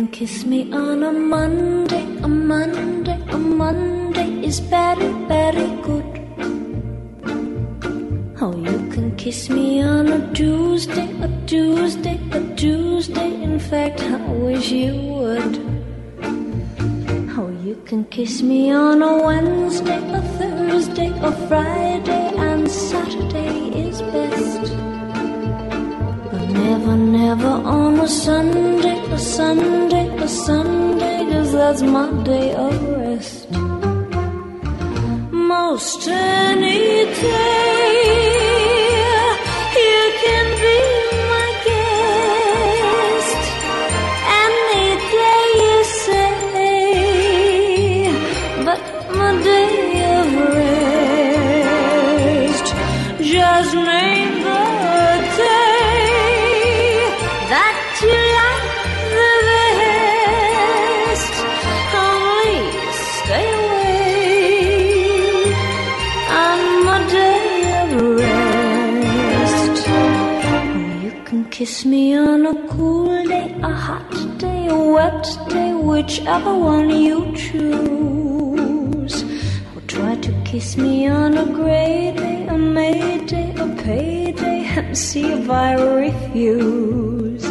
can kiss me on a Monday, a Monday, a Monday is very, very good. Oh, you can kiss me on a Tuesday, a Tuesday, a Tuesday. In fact, I wish you would. Oh, you can kiss me on a Wednesday, a Thursday, a Friday, and Saturday is best. Never, never on a Sunday, a Sunday, a Sunday, cause that's my day of rest. Most any day, you can be kiss me on a cool day, a hot day, a wet day, whichever one you choose. Or try to kiss me on a gray day, a May day, a payday, and see if I refuse.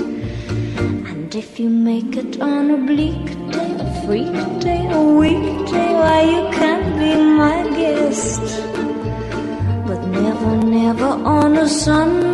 And if you make it on a bleak day, a freak day, a weekday, why you can't be my guest. But never, never on a Sunday, a Sunday,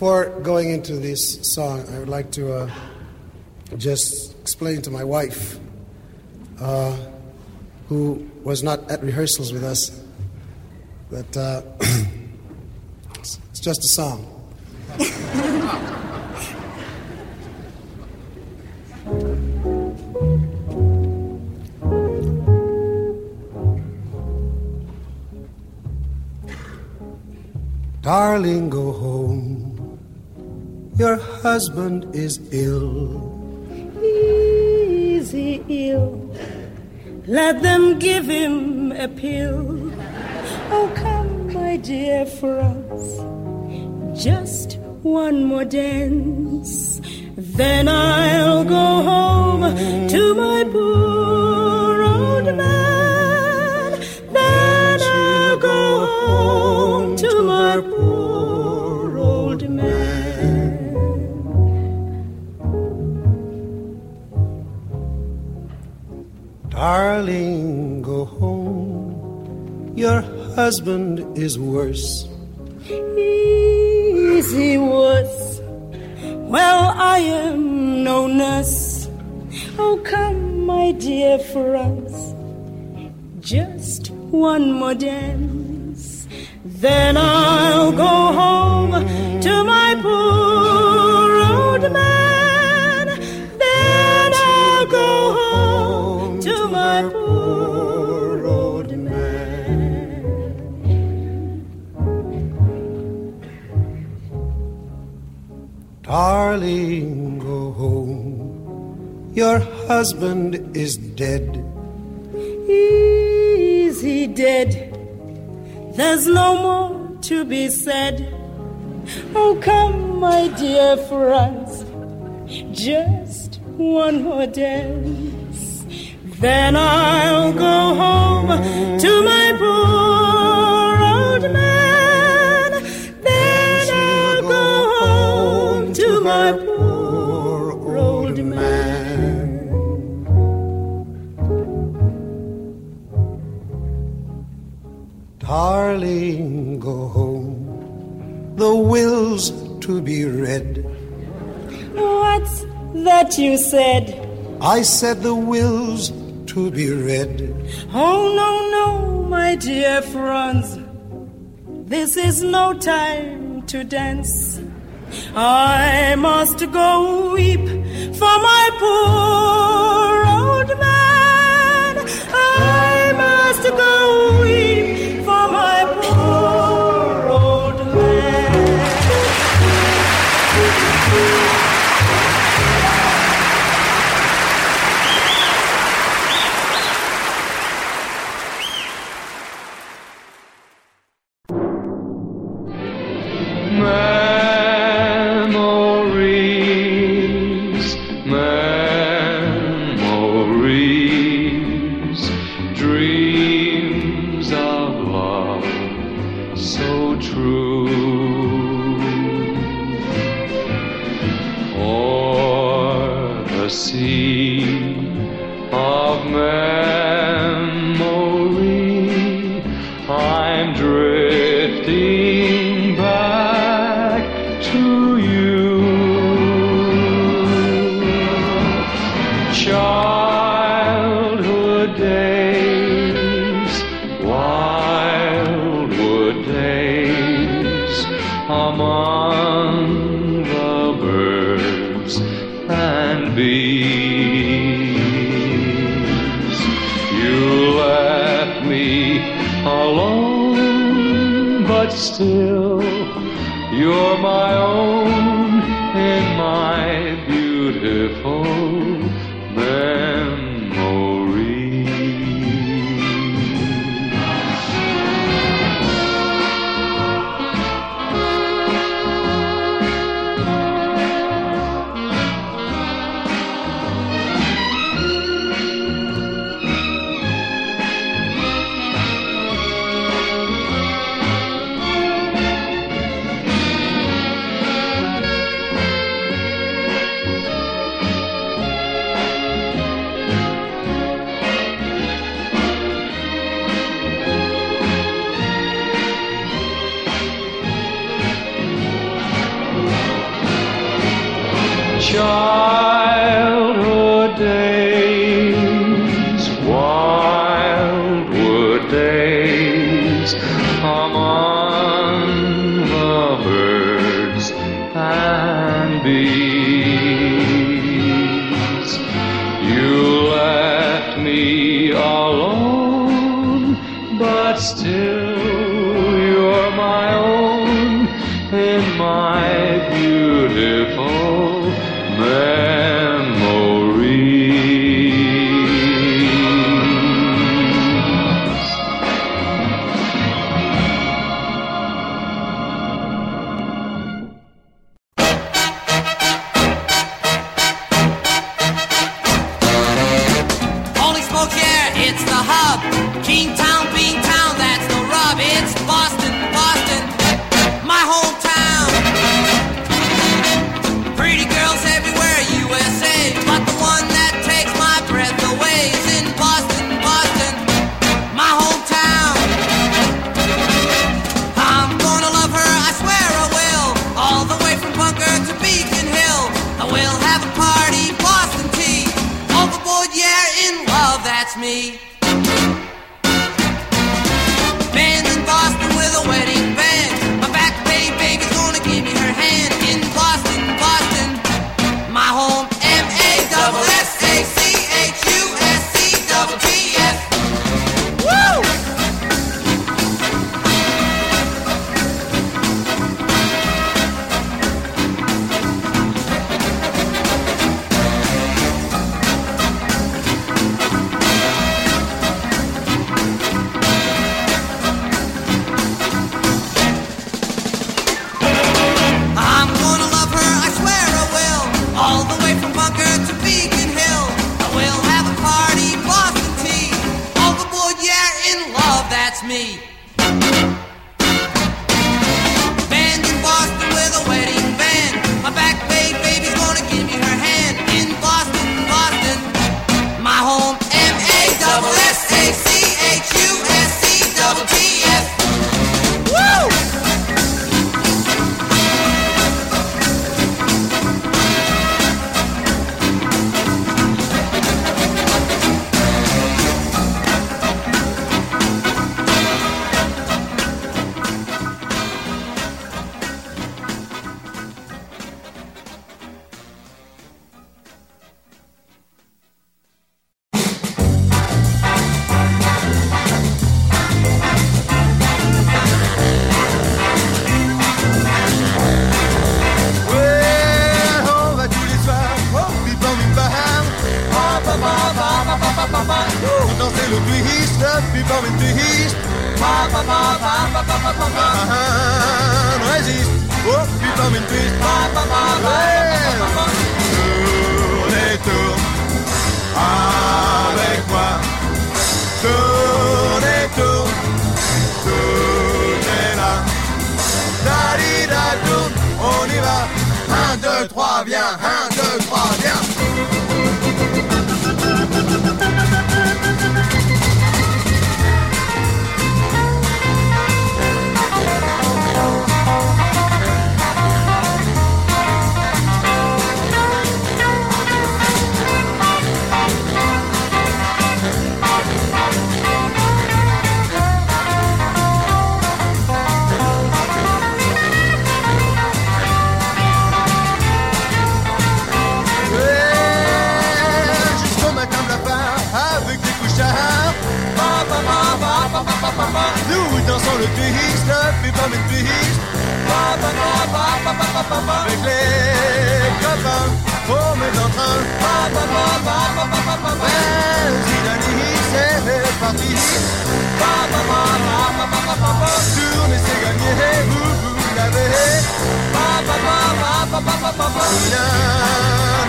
Before going into this song, I would like to uh, just explain to my wife, uh, who was not at rehearsals with us, that uh, it's it's just a song. Darling, go home. Your husband is ill. Easy ill. Let them give him a pill. Oh, come, my dear Franz. Just one more dance. Then I'll go home to my poor old man. Then I'll go home Darling, go home. Your husband is worse. easy was. Well, I am no nurse. Oh, come, my dear Franz, just one more dance. Then I'll go home to my poor old man. Darling, go home. Your husband is dead. Easy dead. There's no more to be said. Oh, come, my dear Franz, just one more dance. Then I'll go home I said the will's to be read. Oh, no, no, my dear Franz. This is no time to dance. I must go weep for my poor. rien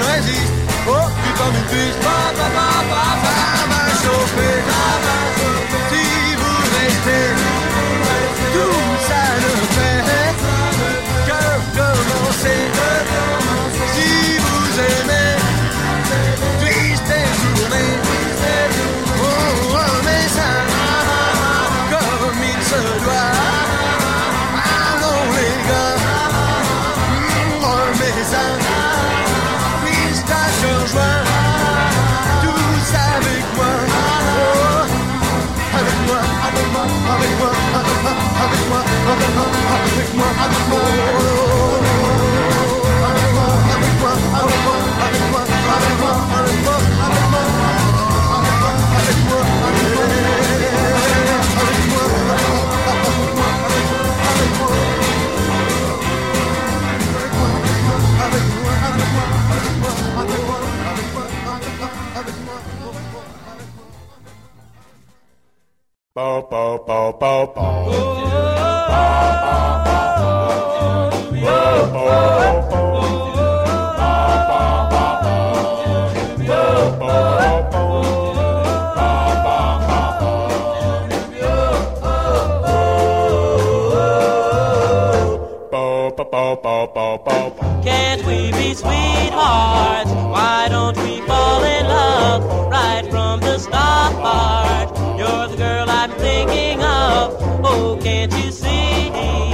ne. Oh, putain, pa, pa, pa, Bow, bow, bow, bow, bow. Bow, bow, bow, bow. Can't you see?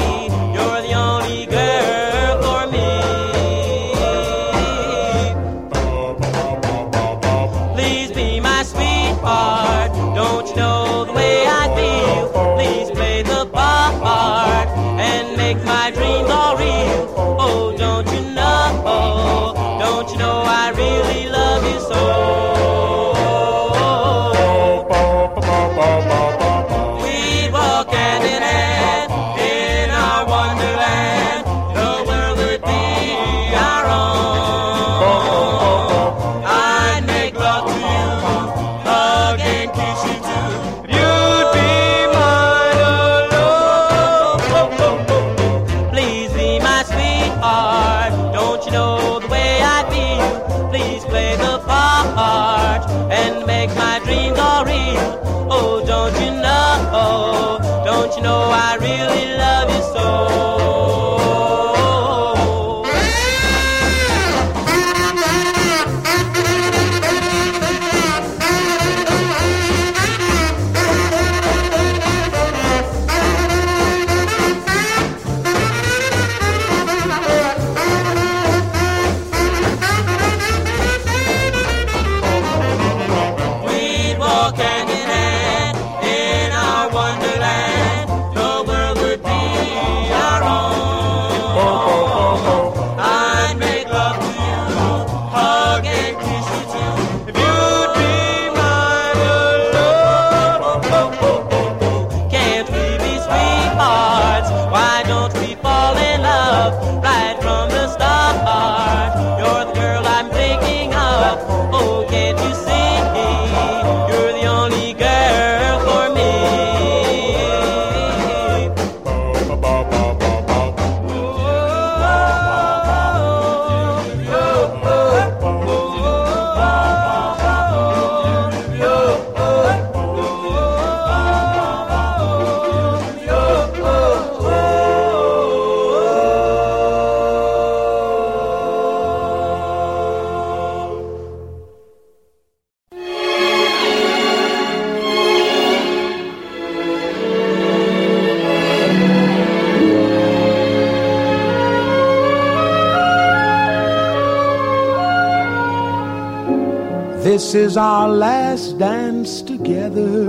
Our last dance together.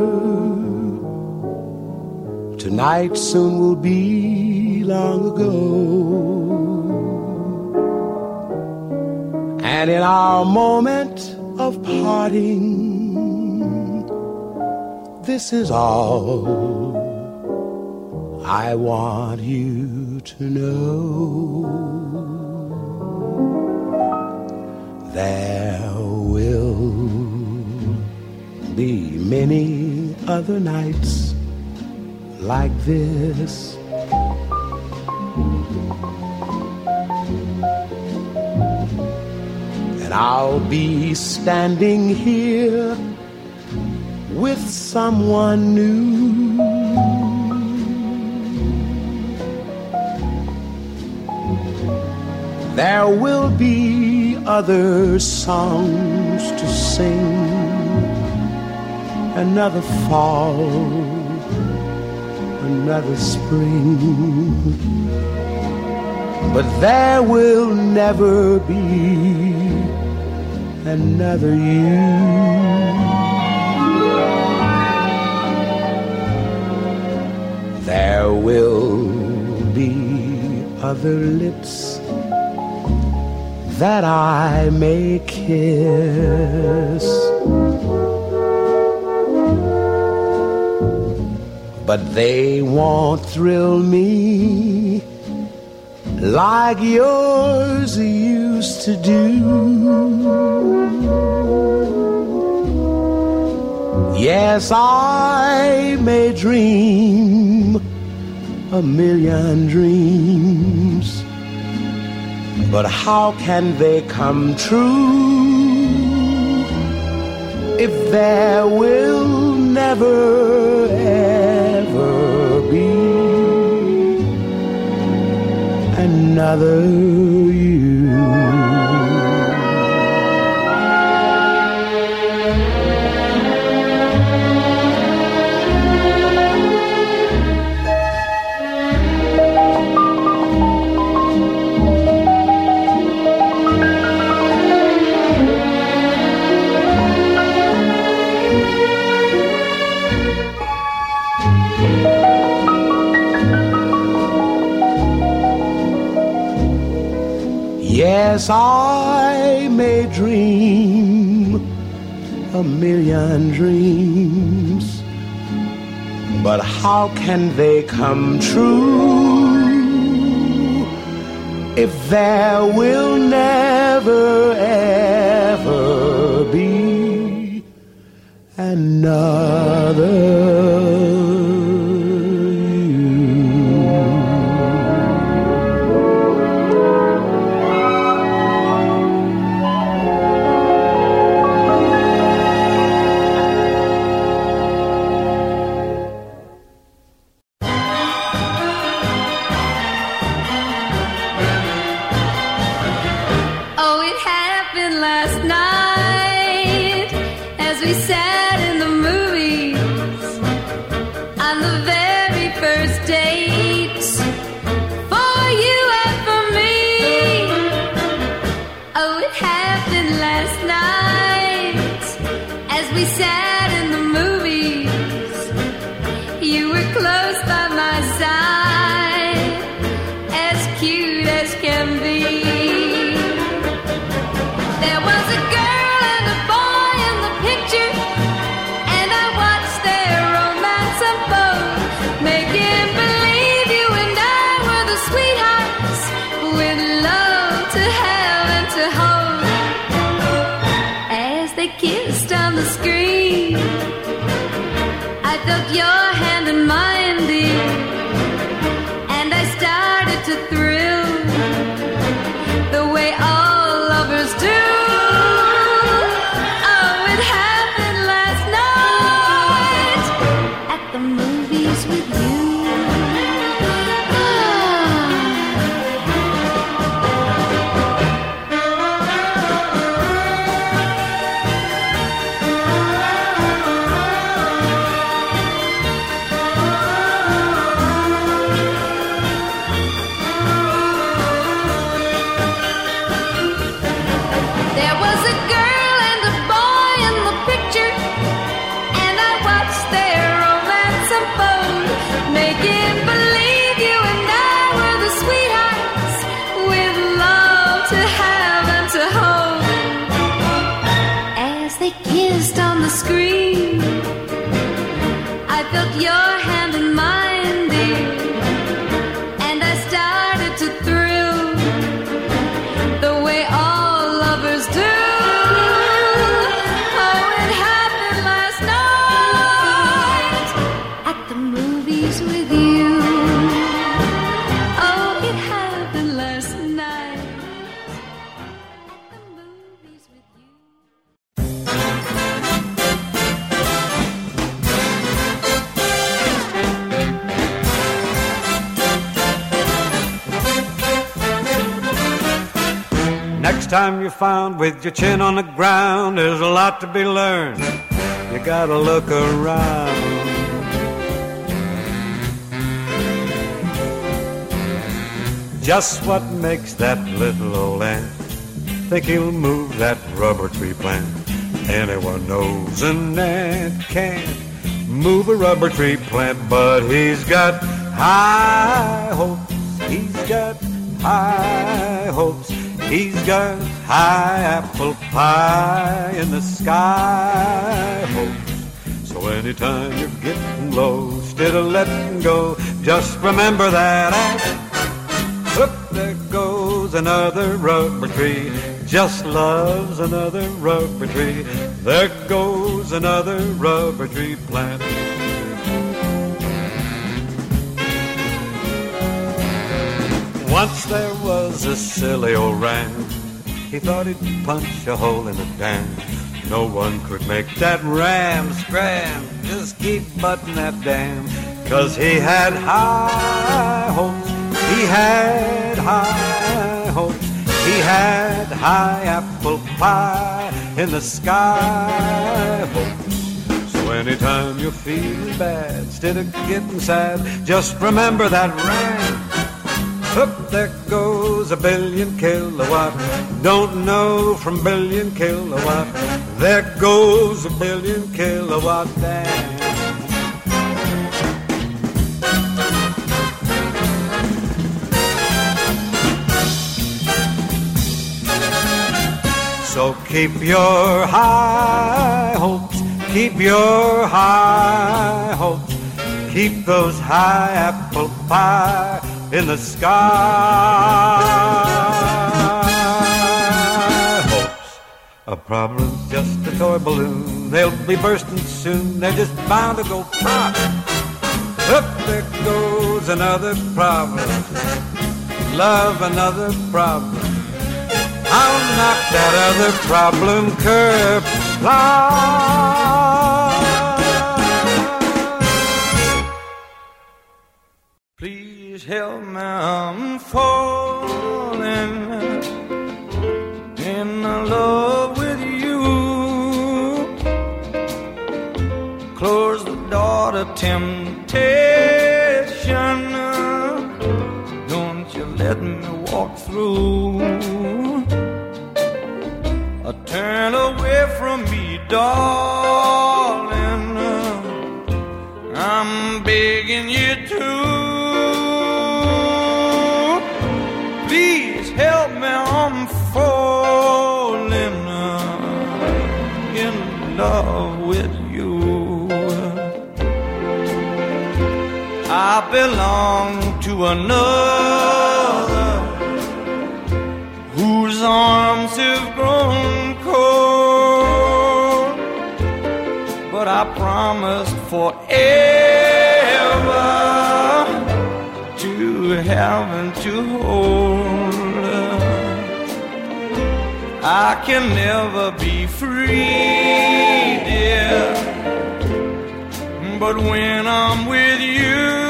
Tonight soon will be long ago. And in our moment of parting, this is all I want you to know. Many other nights like this. And I'll be standing here with someone new. There will be other songs to sing, another fall, another spring. But there will never be another you. There will be other lips that I may kiss. But they won't thrill me like yours used to do. Yes, I may dream a million dreams, but how can they come true if there will never ever be another you? Yes, I may dream a million dreams, but how can they come true if there will never ever be another? Found with your chin on the ground, there's a lot to be learned. You gotta look around. Just what makes that little old ant think he'll move that rubber tree plant? Anyone knows an ant can't move a rubber tree plant, but he's got high hopes. He's got high hopes. He's got high apple pie in the sky. So anytime you're getting low, instead of letting go, just remember that ant. Look, there goes another rubber tree. Just loves another rubber tree. There goes another rubber tree plant. Once there was a silly old ram. He thought he'd punch a hole in the dam. No one could make that ram scram. Just keep butting that dam. Cause he had high hopes. He had high hopes. He had high apple pie in the sky hopes. So anytime you're feeling bad, instead of getting sad, just remember that ram. Look, there goes a billion kilowatt. Don't know from billion kilowatt. There goes a billion kilowatt dam. So keep your high hopes, keep your high hopes, keep those high apple pie in the sky. Hopes. A problem's just a toy balloon. They'll be bursting soon. They're just bound to go pop. Up there goes another problem. Love another problem. I'll knock that other problem. Please help me, I'm falling in love with you. Close the door to temptation. Don't you let me walk through. Uh, Turn away from me, darling. I'm begging you I belong to another whose arms have grown cold. But I promised forever to have and to hold. I can never be free, dear. But when I'm with you,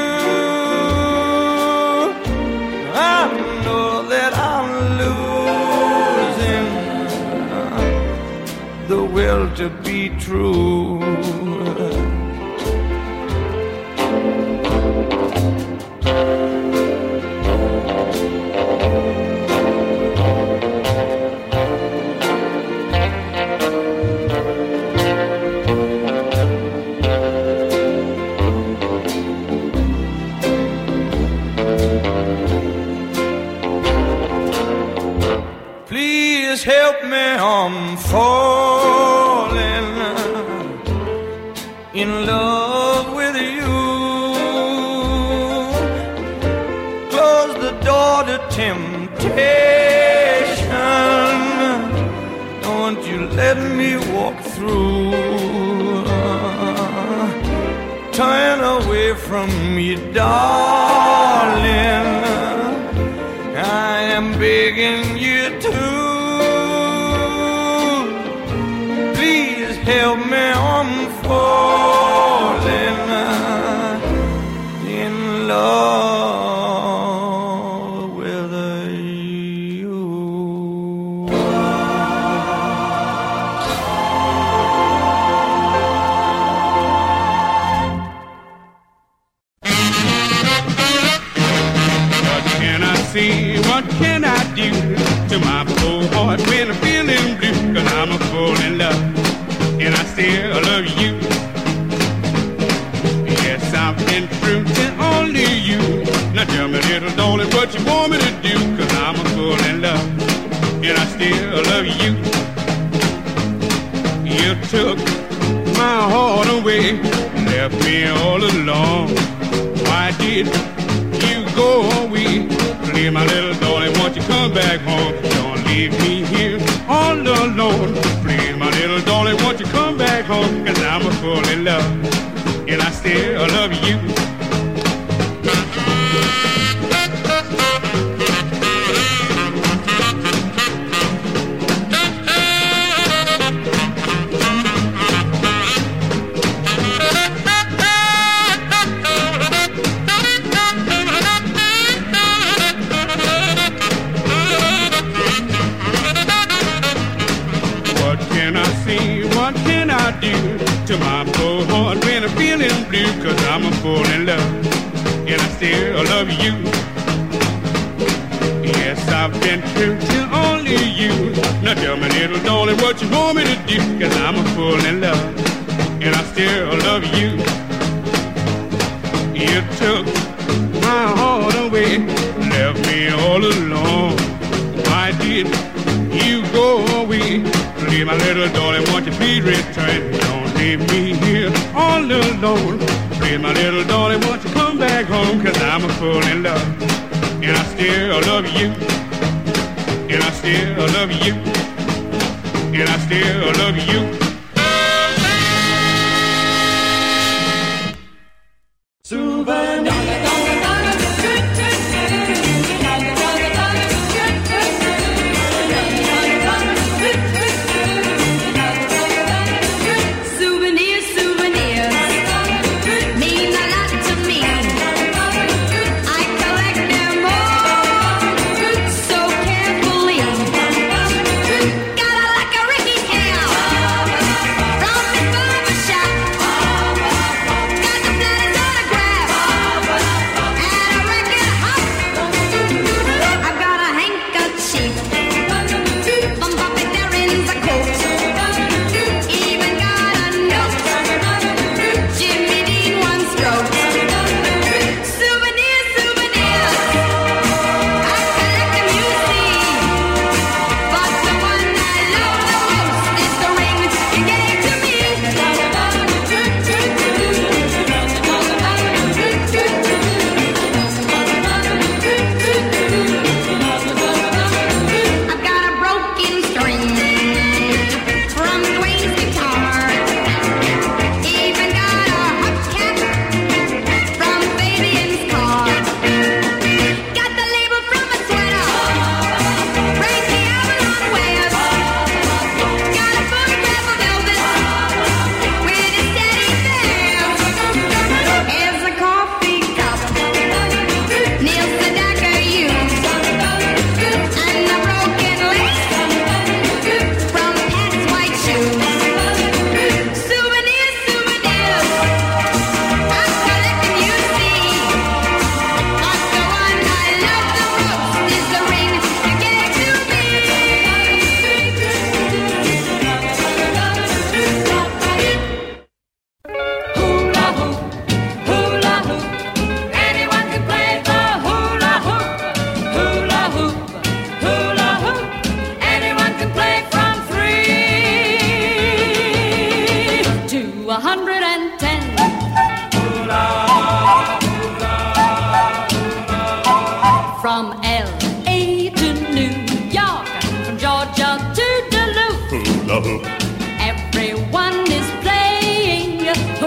to be true. Let me walk through. Ah, turn away from me, darling. What you want me to do? Cause I'm a fool in love and I still love you. You took my heart away, left me all alone. Why did you go away? Please, my little darling, won't you come back home? Don't leave me here all alone. Please, my little darling, won't you come back home? Cause I'm a fool in love, and I still love you. Still love you. Yes, I've been true to only you. Now tell me, little darling, what you want me to do? Cause I'm a fool in love and I still love you. You took my heart away, left me all alone. Why did you go away? Please, my little darling, won't you please return? Don't leave me here all alone. Please, my little darling, won't you back home? Cause I'm a fool in love. And I still love you. And I still love you. And I still love you. From L.A. to New York, from Georgia to Duluth. Hula hoop. Everyone is playing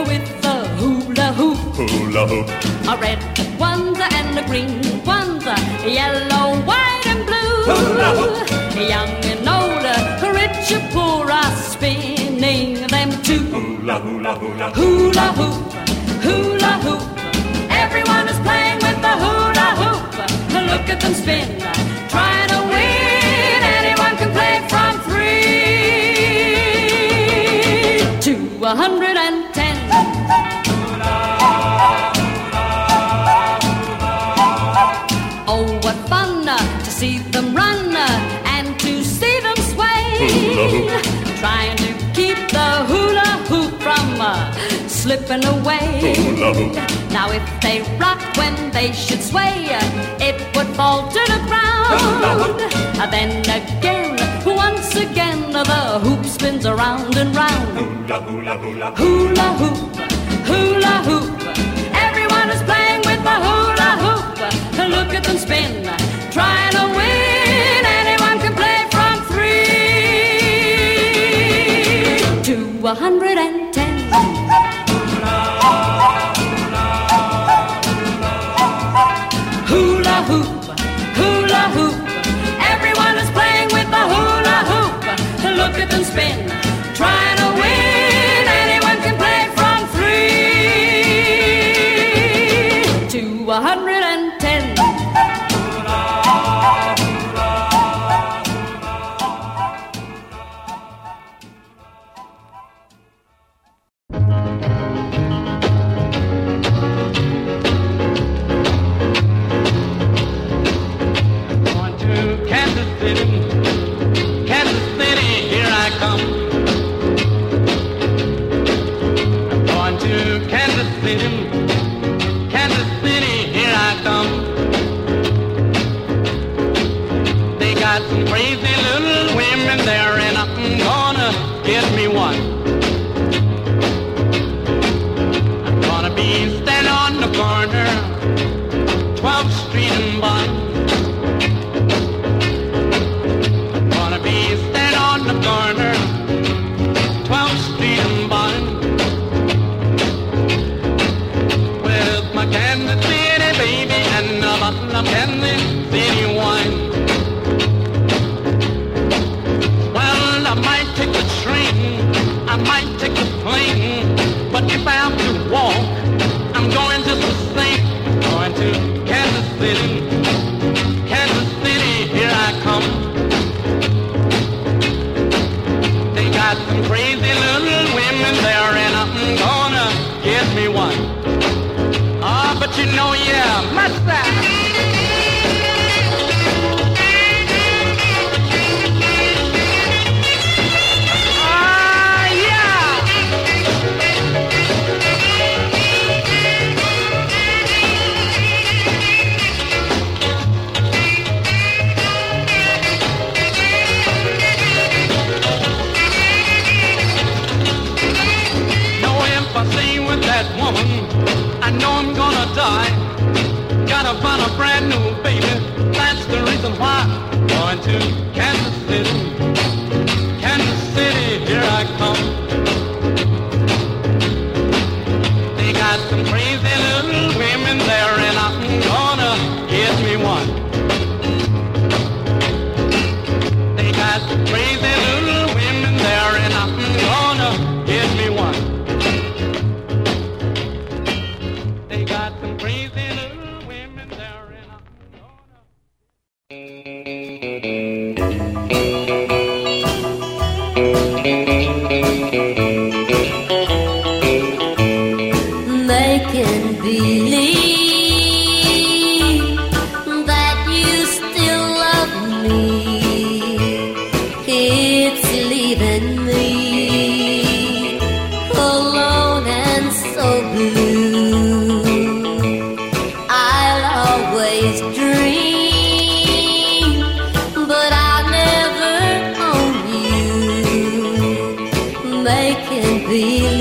with the hula hoop. Hula hoop. A red one's and a green one's, a yellow, white and blue. Hula hoop. Young and older, rich or poor are spinning them too. Hula hula hula. Hula hoop. look at them spin, trying to win. Anyone can play from three to a hundred and slipping away. Oh, now if they rock when they should sway, it would fall to the ground. Oh, then again, once again, the hoop spins around and round. Hula, hula, hula. hula hoop, hula hoop. Everyone is playing with the hula hoop. Look at them spin, trying to win. Anyone can play from three to a hundred and spin. believe.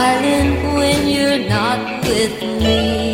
darling, when you're not with me.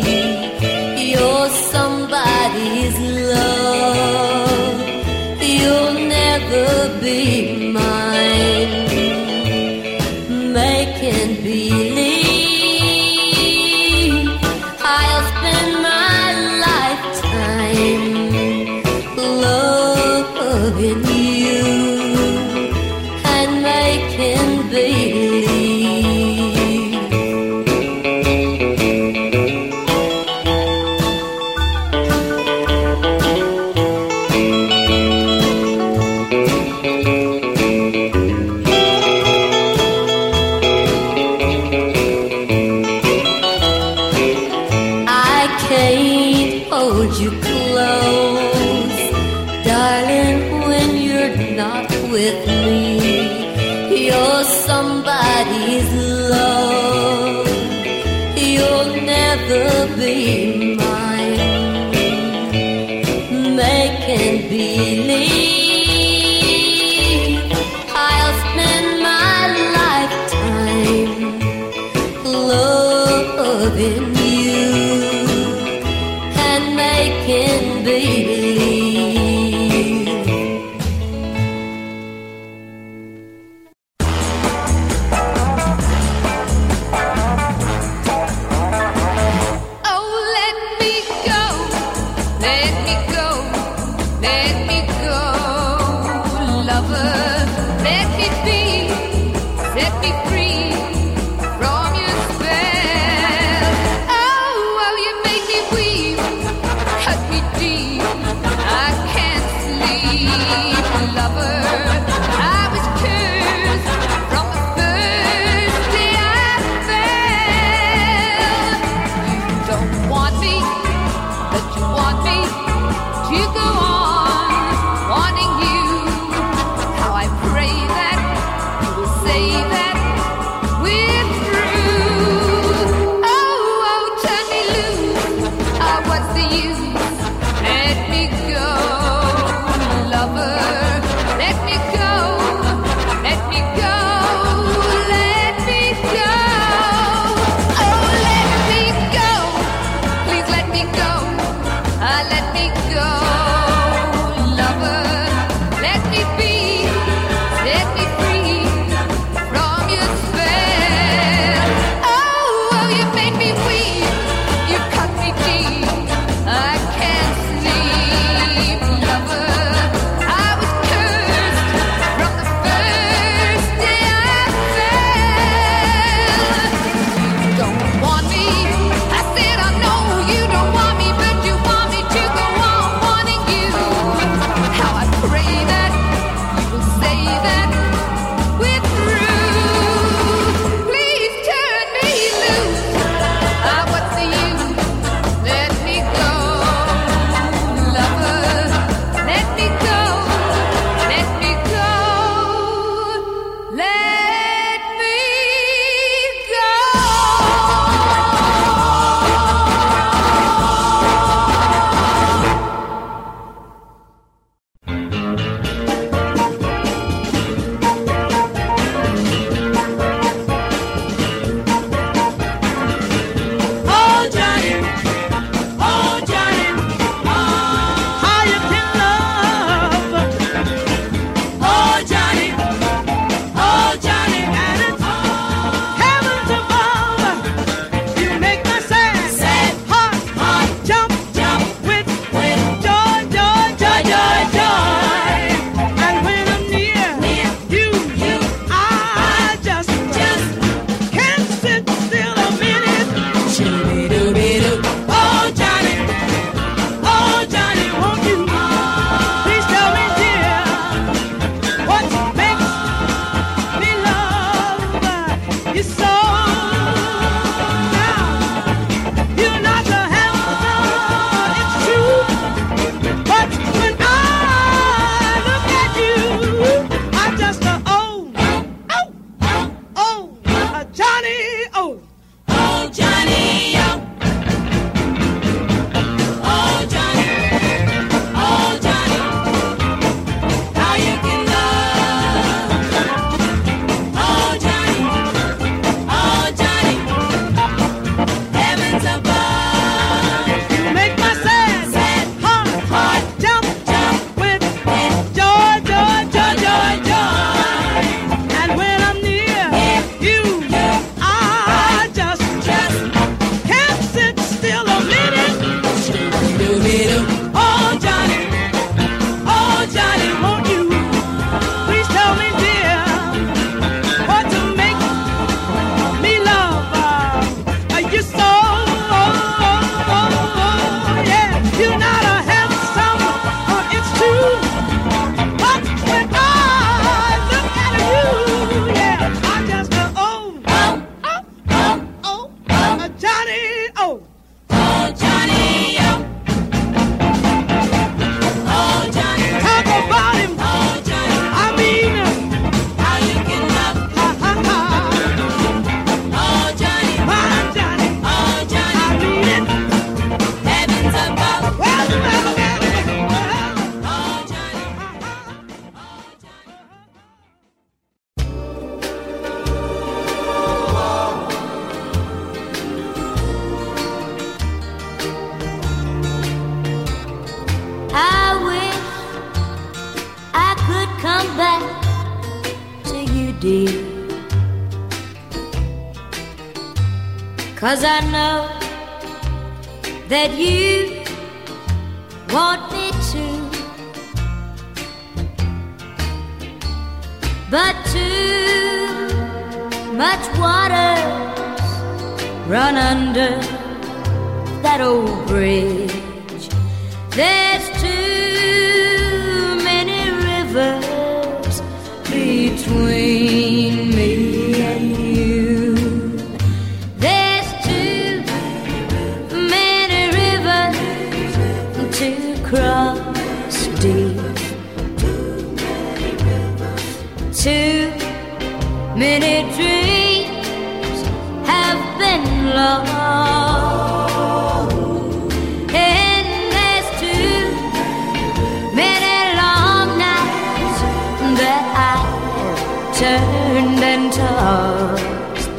turned and tossed.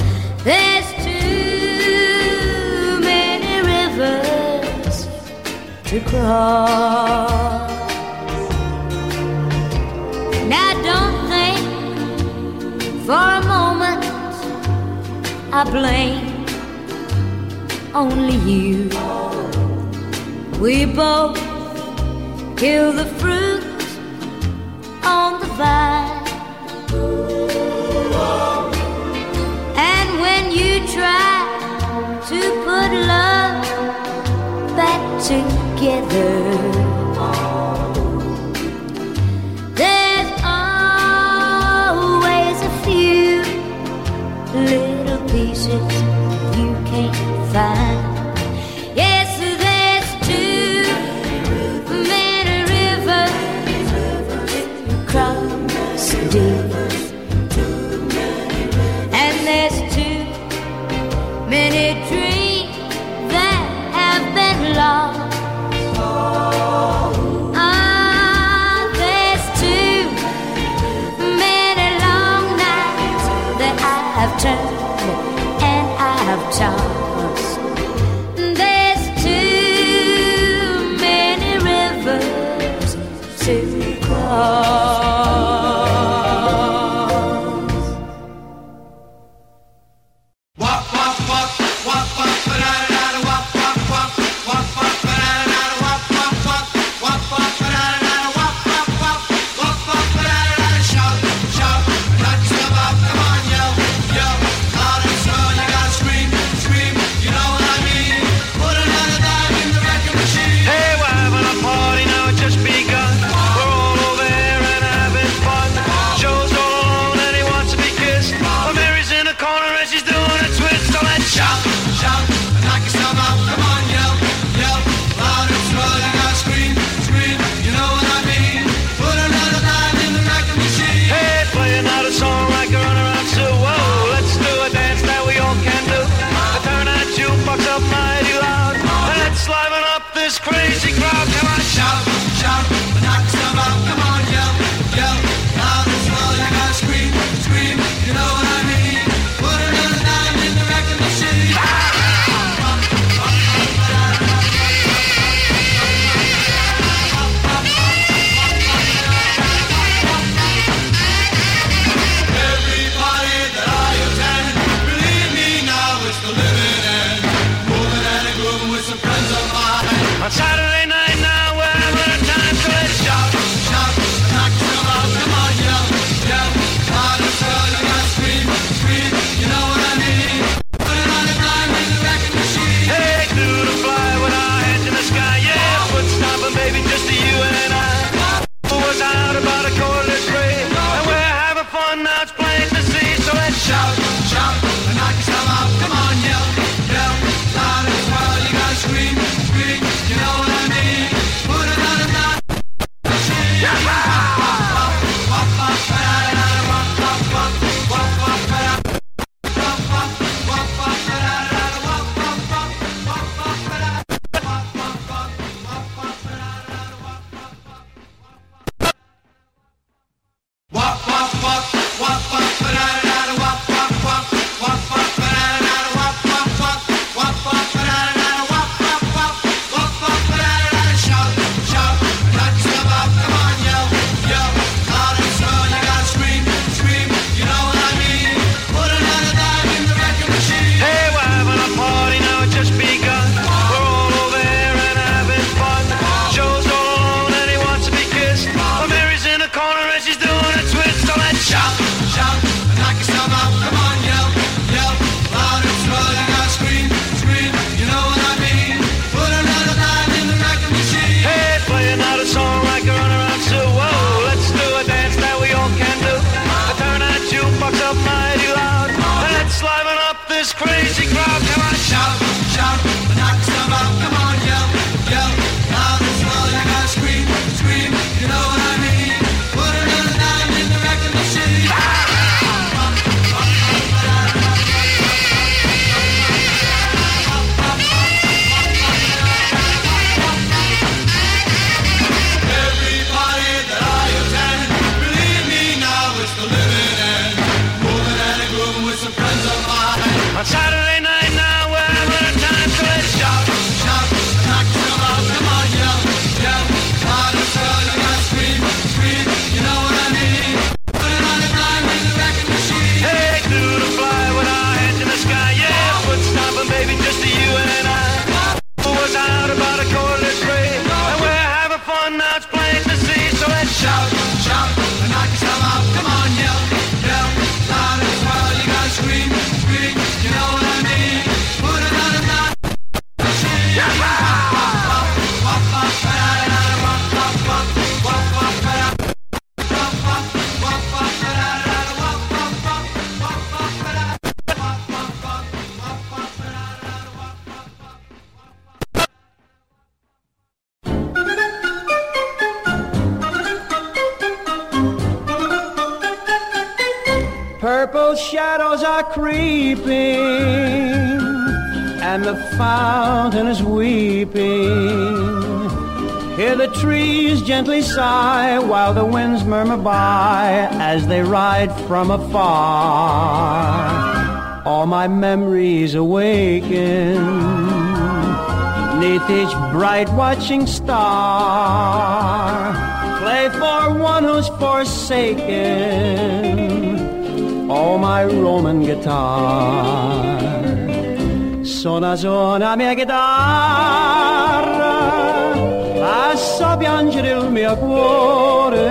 There's too many rivers to cross. Now don't think for a moment I blame only you. We both kill the fruit on the vine. try to put love back together. Crazy crowd, come on, shout, shout. sigh while the winds murmur by as they ride from afar. All my memories awaken neath each bright watching star. Play for one who's forsaken. All my Roman guitar. Sona, sona mia guitar. sa piangere il mio cuore,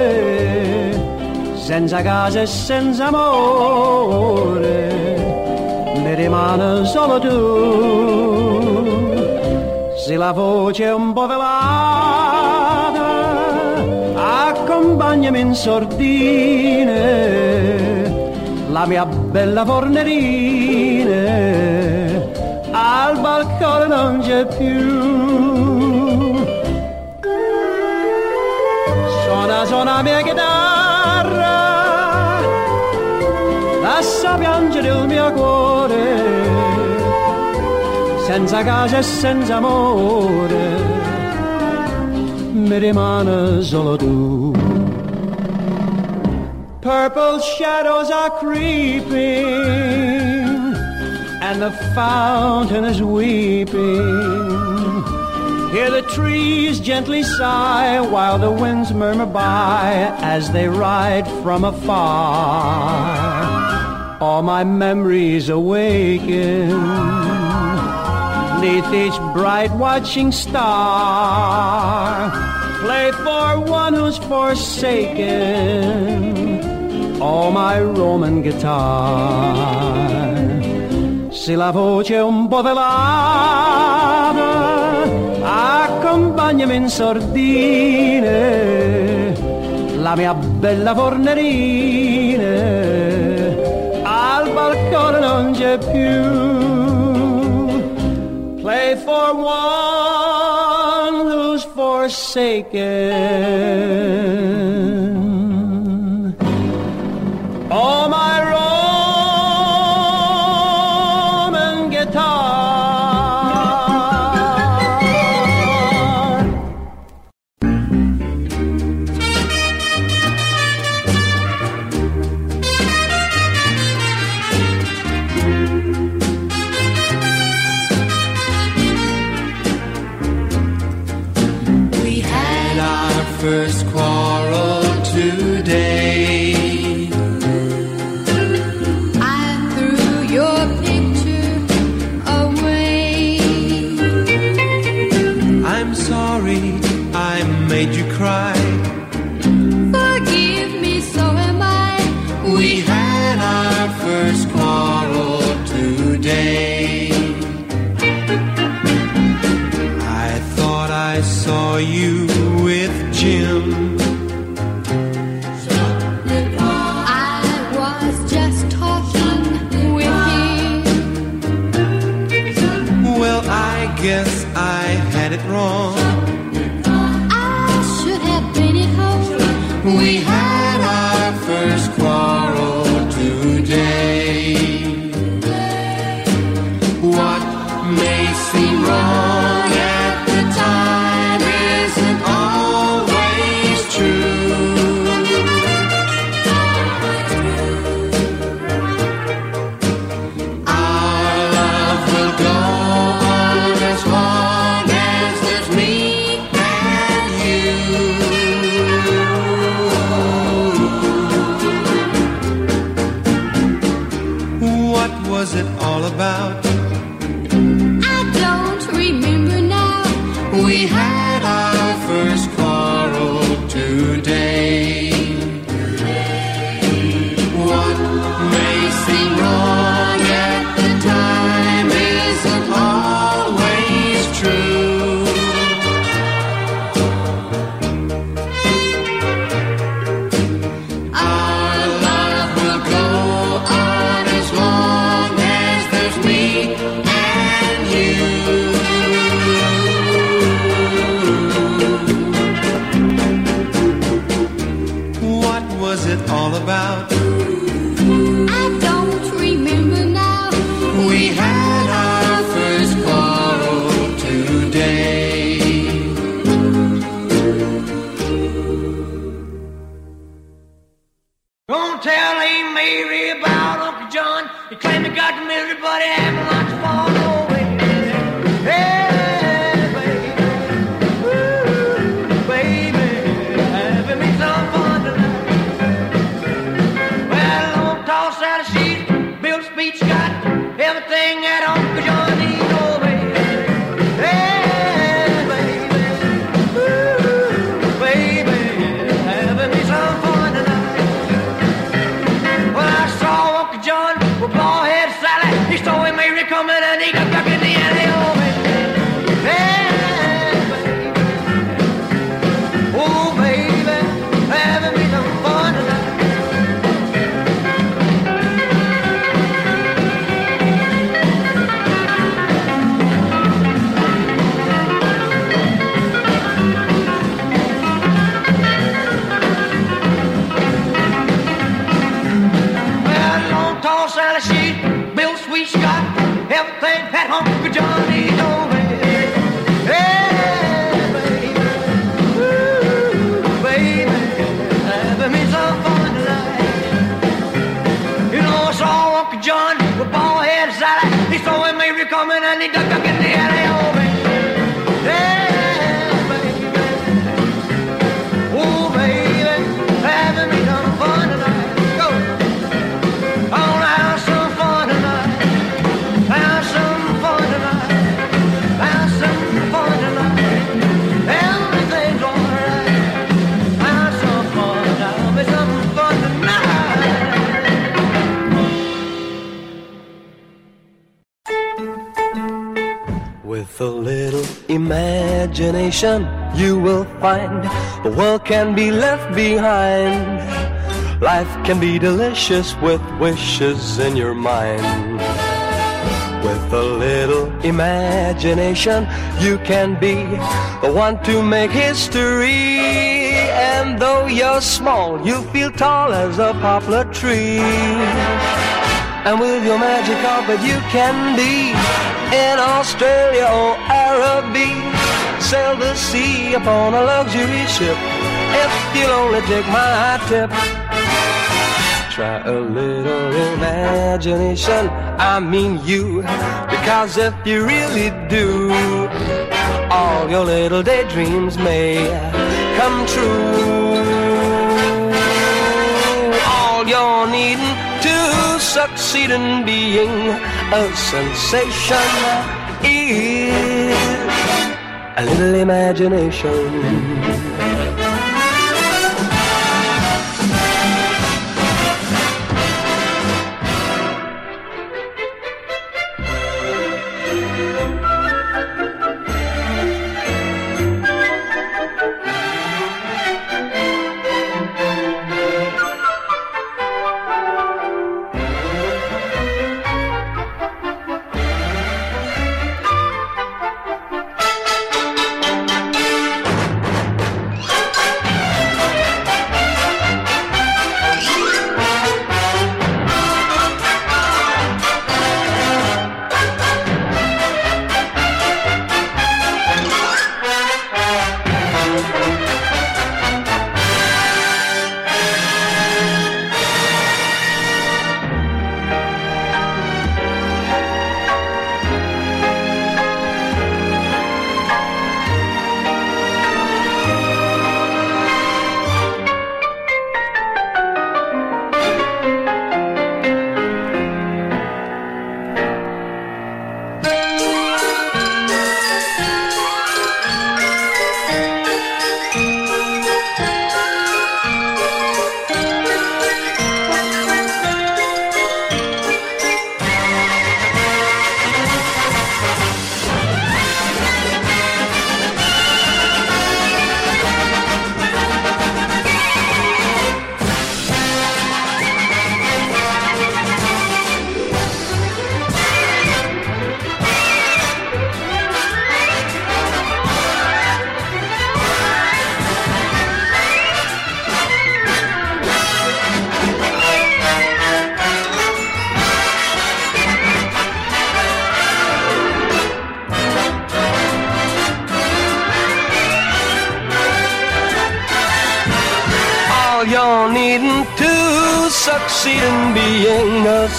senza casa e senza amore, mi rimane solo tu. Se la voce è un po' velata, accompagnami in sordine, la mia bella fornerina, al balcone non c'è più. chitarra, lascia piangere il mio cuore, senza casa e senza amore, mi rimane solo tu. Purple shadows are creeping, and the fountain is weeping. Hear the trees gently sigh while the winds murmur by as they ride from afar. All my memories awaken neath each bright watching star. Play for one who's forsaken all my Roman guitar. Se la voce un po' velata accompagnami in sordine, la mia bella fornerina, al balcone non c'è più. Play for one who's forsaken. Imagination, you will find the world can be left behind. Life can be delicious with wishes in your mind. With a little imagination, you can be the one to make history. And though you're small, you feel tall as a poplar tree. And with your magic carpet, you can be in Australia or Araby. Sail the sea upon a luxury ship. If you'll only take my tip. Try a little imagination, I mean you. Because if you really do, all your little daydreams may come true. All you're needing to succeed in being a sensation is a little imagination.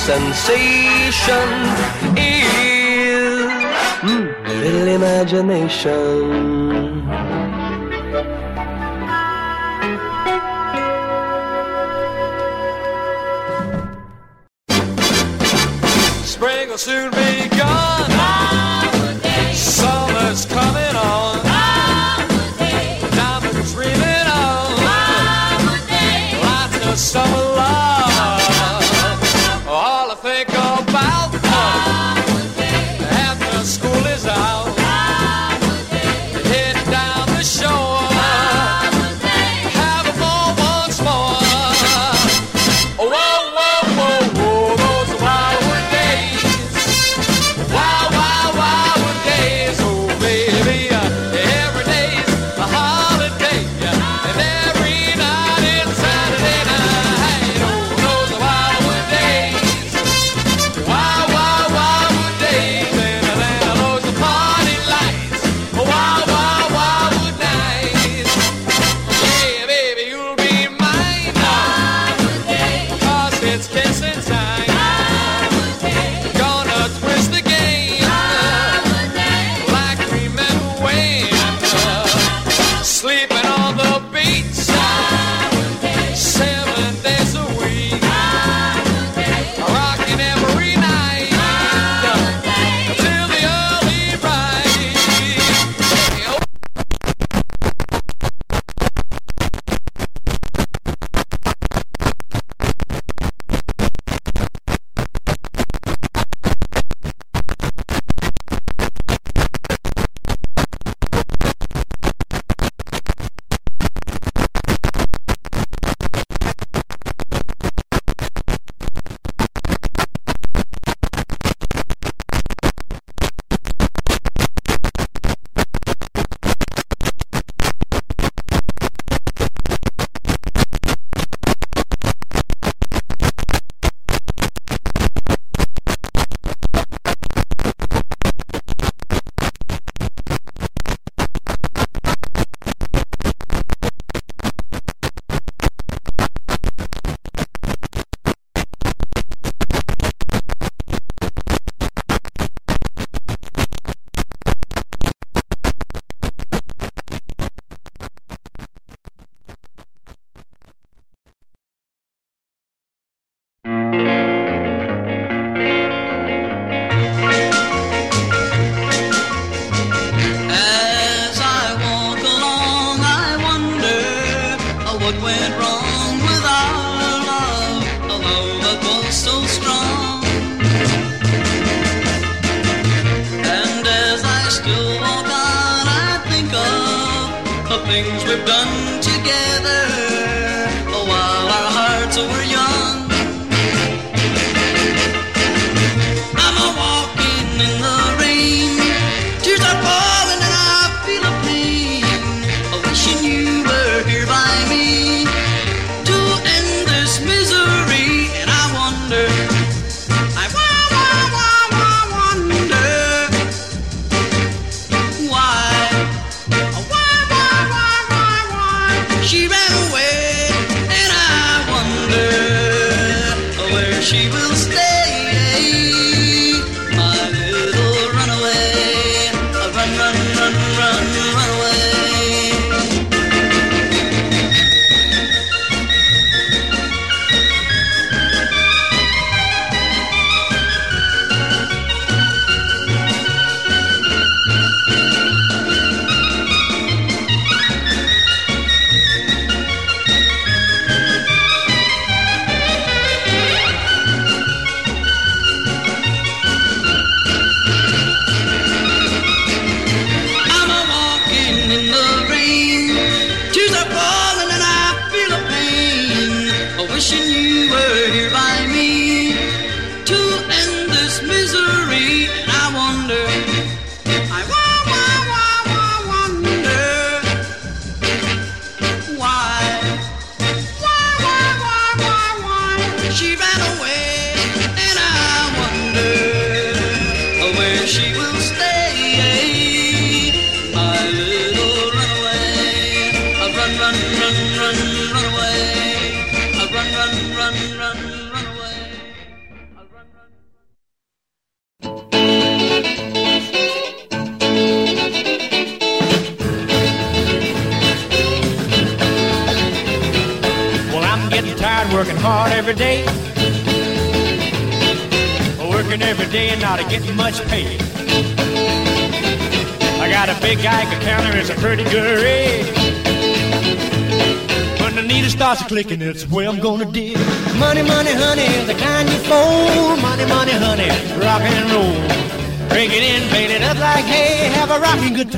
Being a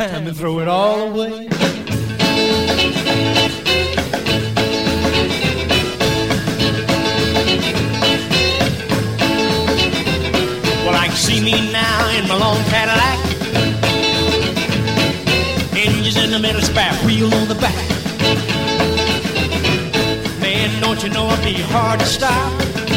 time and throw it all away. Well, I can see me now in my long Cadillac. Engines in the middle, spare wheel on the back. Man, don't you know it'd be hard to stop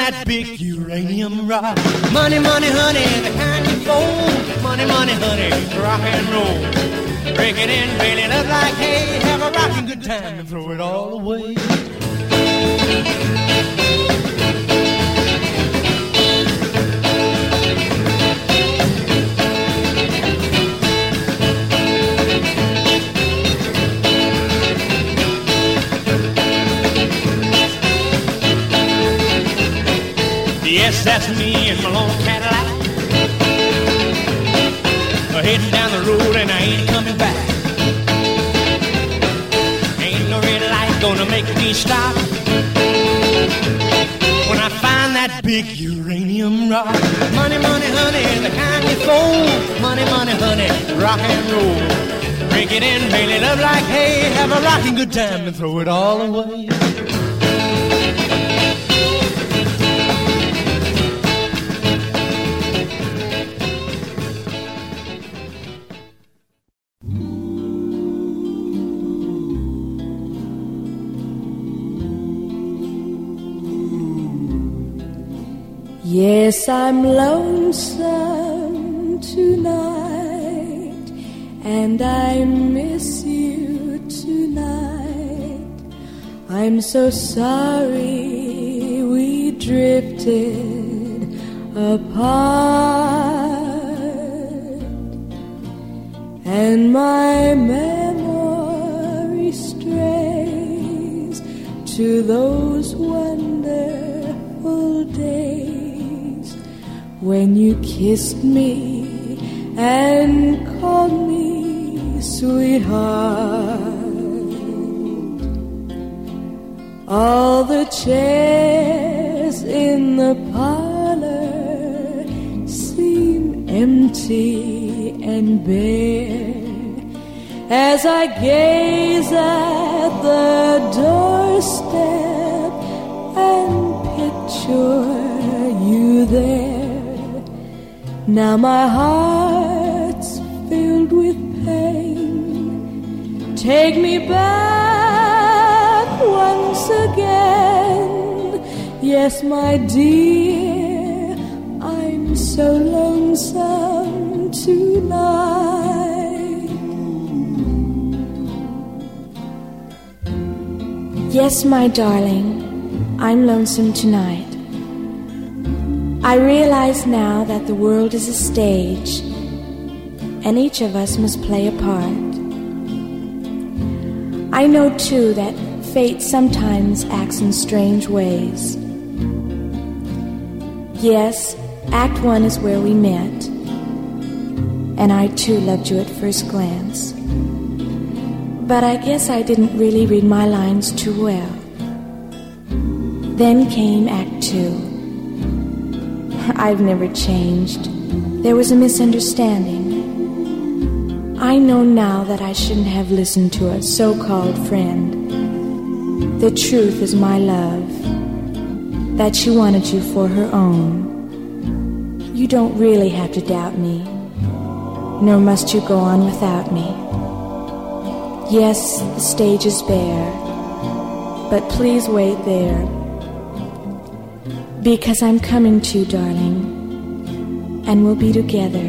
that big uranium rock. Money, money, honey, the kind you fold. Money, money, honey, rock and roll. Break it in, it up like hay. Have a rocking good time and throw it all away. Yes, that's me in my long Cadillac. Heading down the road and I ain't coming back. Ain't no red light gonna make me stop. When I find that big uranium rock. Money, money, honey, the kind you fold. Money, money, honey, rock and roll. Drink it in, it up like hay. Have a rocking good time and throw it all away. Yes, I'm lonesome tonight, and I miss you tonight. I'm so sorry we drifted apart, and my memory strays to those wonderful when you kissed me and called me sweetheart. All the chairs in the parlor seem empty and bare. as I gaze at the doorstep and picture you there. Now my heart's filled with pain. Take me back once again. Yes, my dear, I'm so lonesome tonight. Yes, my darling, I'm lonesome tonight. I realize now that the world is a stage, and each of us must play a part. I know too that fate sometimes acts in strange ways. Yes, Act One is where we met, and I too loved you at first glance. But I guess I didn't really read my lines too well. Then came Act Two. I've never changed. There was a misunderstanding. I know now that I shouldn't have listened to a so called friend. The truth is my love, that she wanted you for her own. You don't really have to doubt me, nor must you go on without me. Yes, the stage is bare, but please wait there. Because I'm coming to you, darling, and we'll be together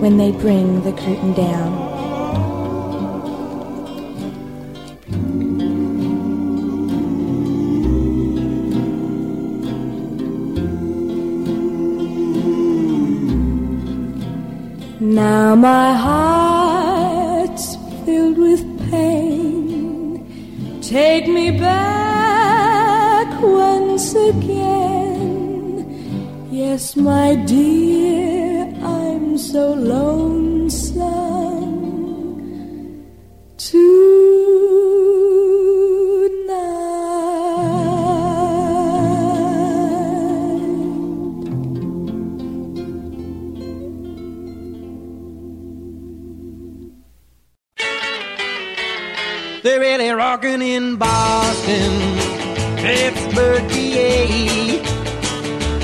when they bring the curtain down. Now my heart's filled with pain. Take me back once again. Yes, my dear, I'm so lonesome tonight. They're really rocking in Boston, Pittsburgh, PA,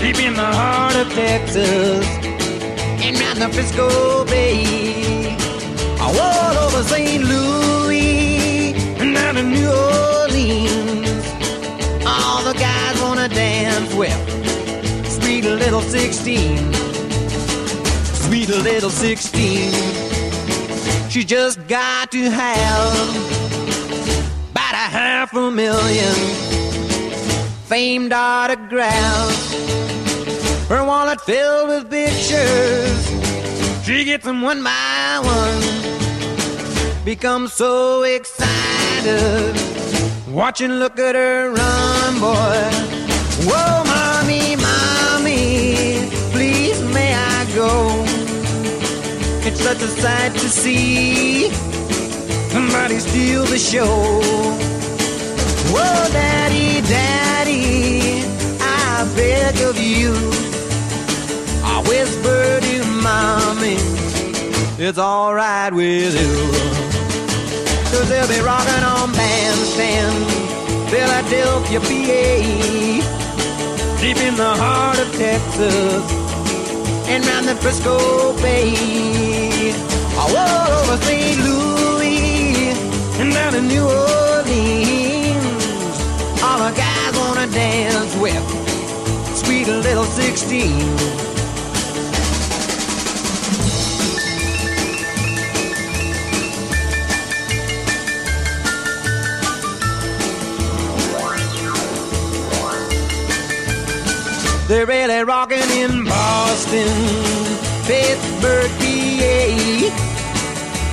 deep in the heart of Texas, and round the Frisco Bay, all over St. Louis, and down to New Orleans. All the guys wanna dance with sweet little 16, sweet little 16. She just got to have about a half a million famed autographs. Her wallet filled with pictures. She gets them one by one. Becomes so excited. Watching, look at her run, boy. Whoa, mommy, mommy, please may I go? It's such a sight to see. Somebody steal the show. Whoa, daddy, daddy, Beg of you. I whisper to mommy, it's alright with you. Cause they'll be rocking on bandstand, Philadelphia, PA, deep in the heart of Texas, and round the Frisco Bay. All over St. Louis, and down in New Orleans. All the guys wanna dance with sweet little 16. They're really rocking in Boston, Pittsburgh, PA,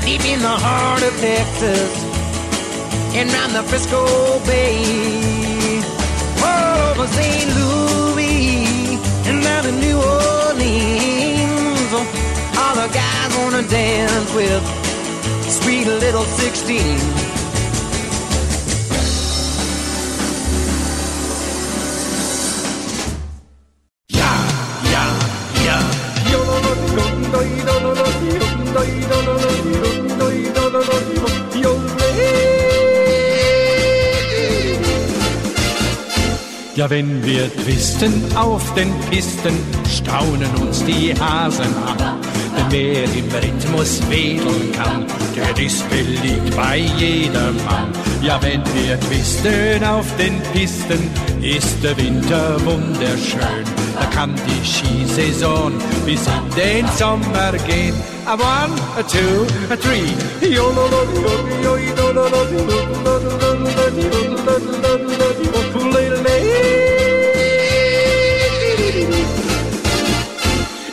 deep in the heart of Texas, and round the Frisco Bay, all over St. Louis, and down to New Orleans. All the guys wanna dance with sweet little 16. Ja, wenn wir twisten auf den Pisten, staunen uns die Hasen an. Denn wer im Rhythmus wedeln kann, der ist beliebt bei jedermann. Ja, wenn wir twisten auf den Pisten, ist der Winter wunderschön. Da kann die Skisaison bis in den Sommer gehen. A one, a two, a three.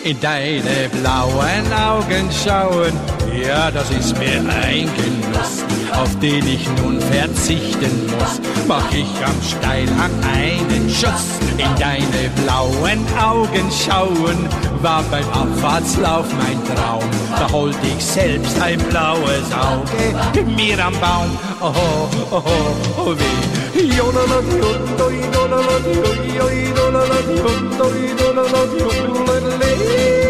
In deine blauen Augen schauen, ja, das ist mir ein Genuss, auf den ich nun verzichten muss. Mach ich am Steilhang einen Schuss in deine blauen Augen schauen, war beim Abfahrtslauf mein Traum. Da holt ich selbst ein blaues Auge mir am Baum. Oh, oh, oh, oh, weh. Yo la la yo, do yo la la yo, yo do la la yo, do la la yo, la.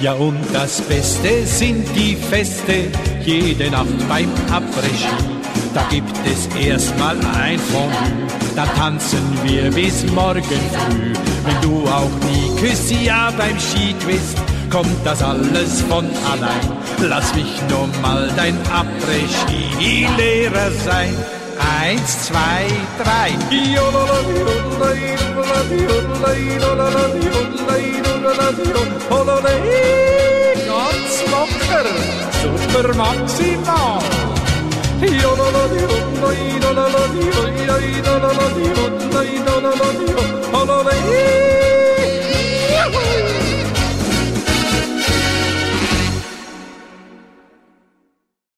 Ja, und das Beste sind die Feste, jede Nacht beim Après-Ski. Da gibt es erstmal ein Fondue, da tanzen wir bis morgen früh. Wenn du auch nie küsst, ja beim Skitwist, kommt das alles von allein. Lass mich nur mal dein Après-Ski-Lehrer sein. Eins, zwei, drei. Schwebelenden Hololei, ganz locker, super maximal. Hololei,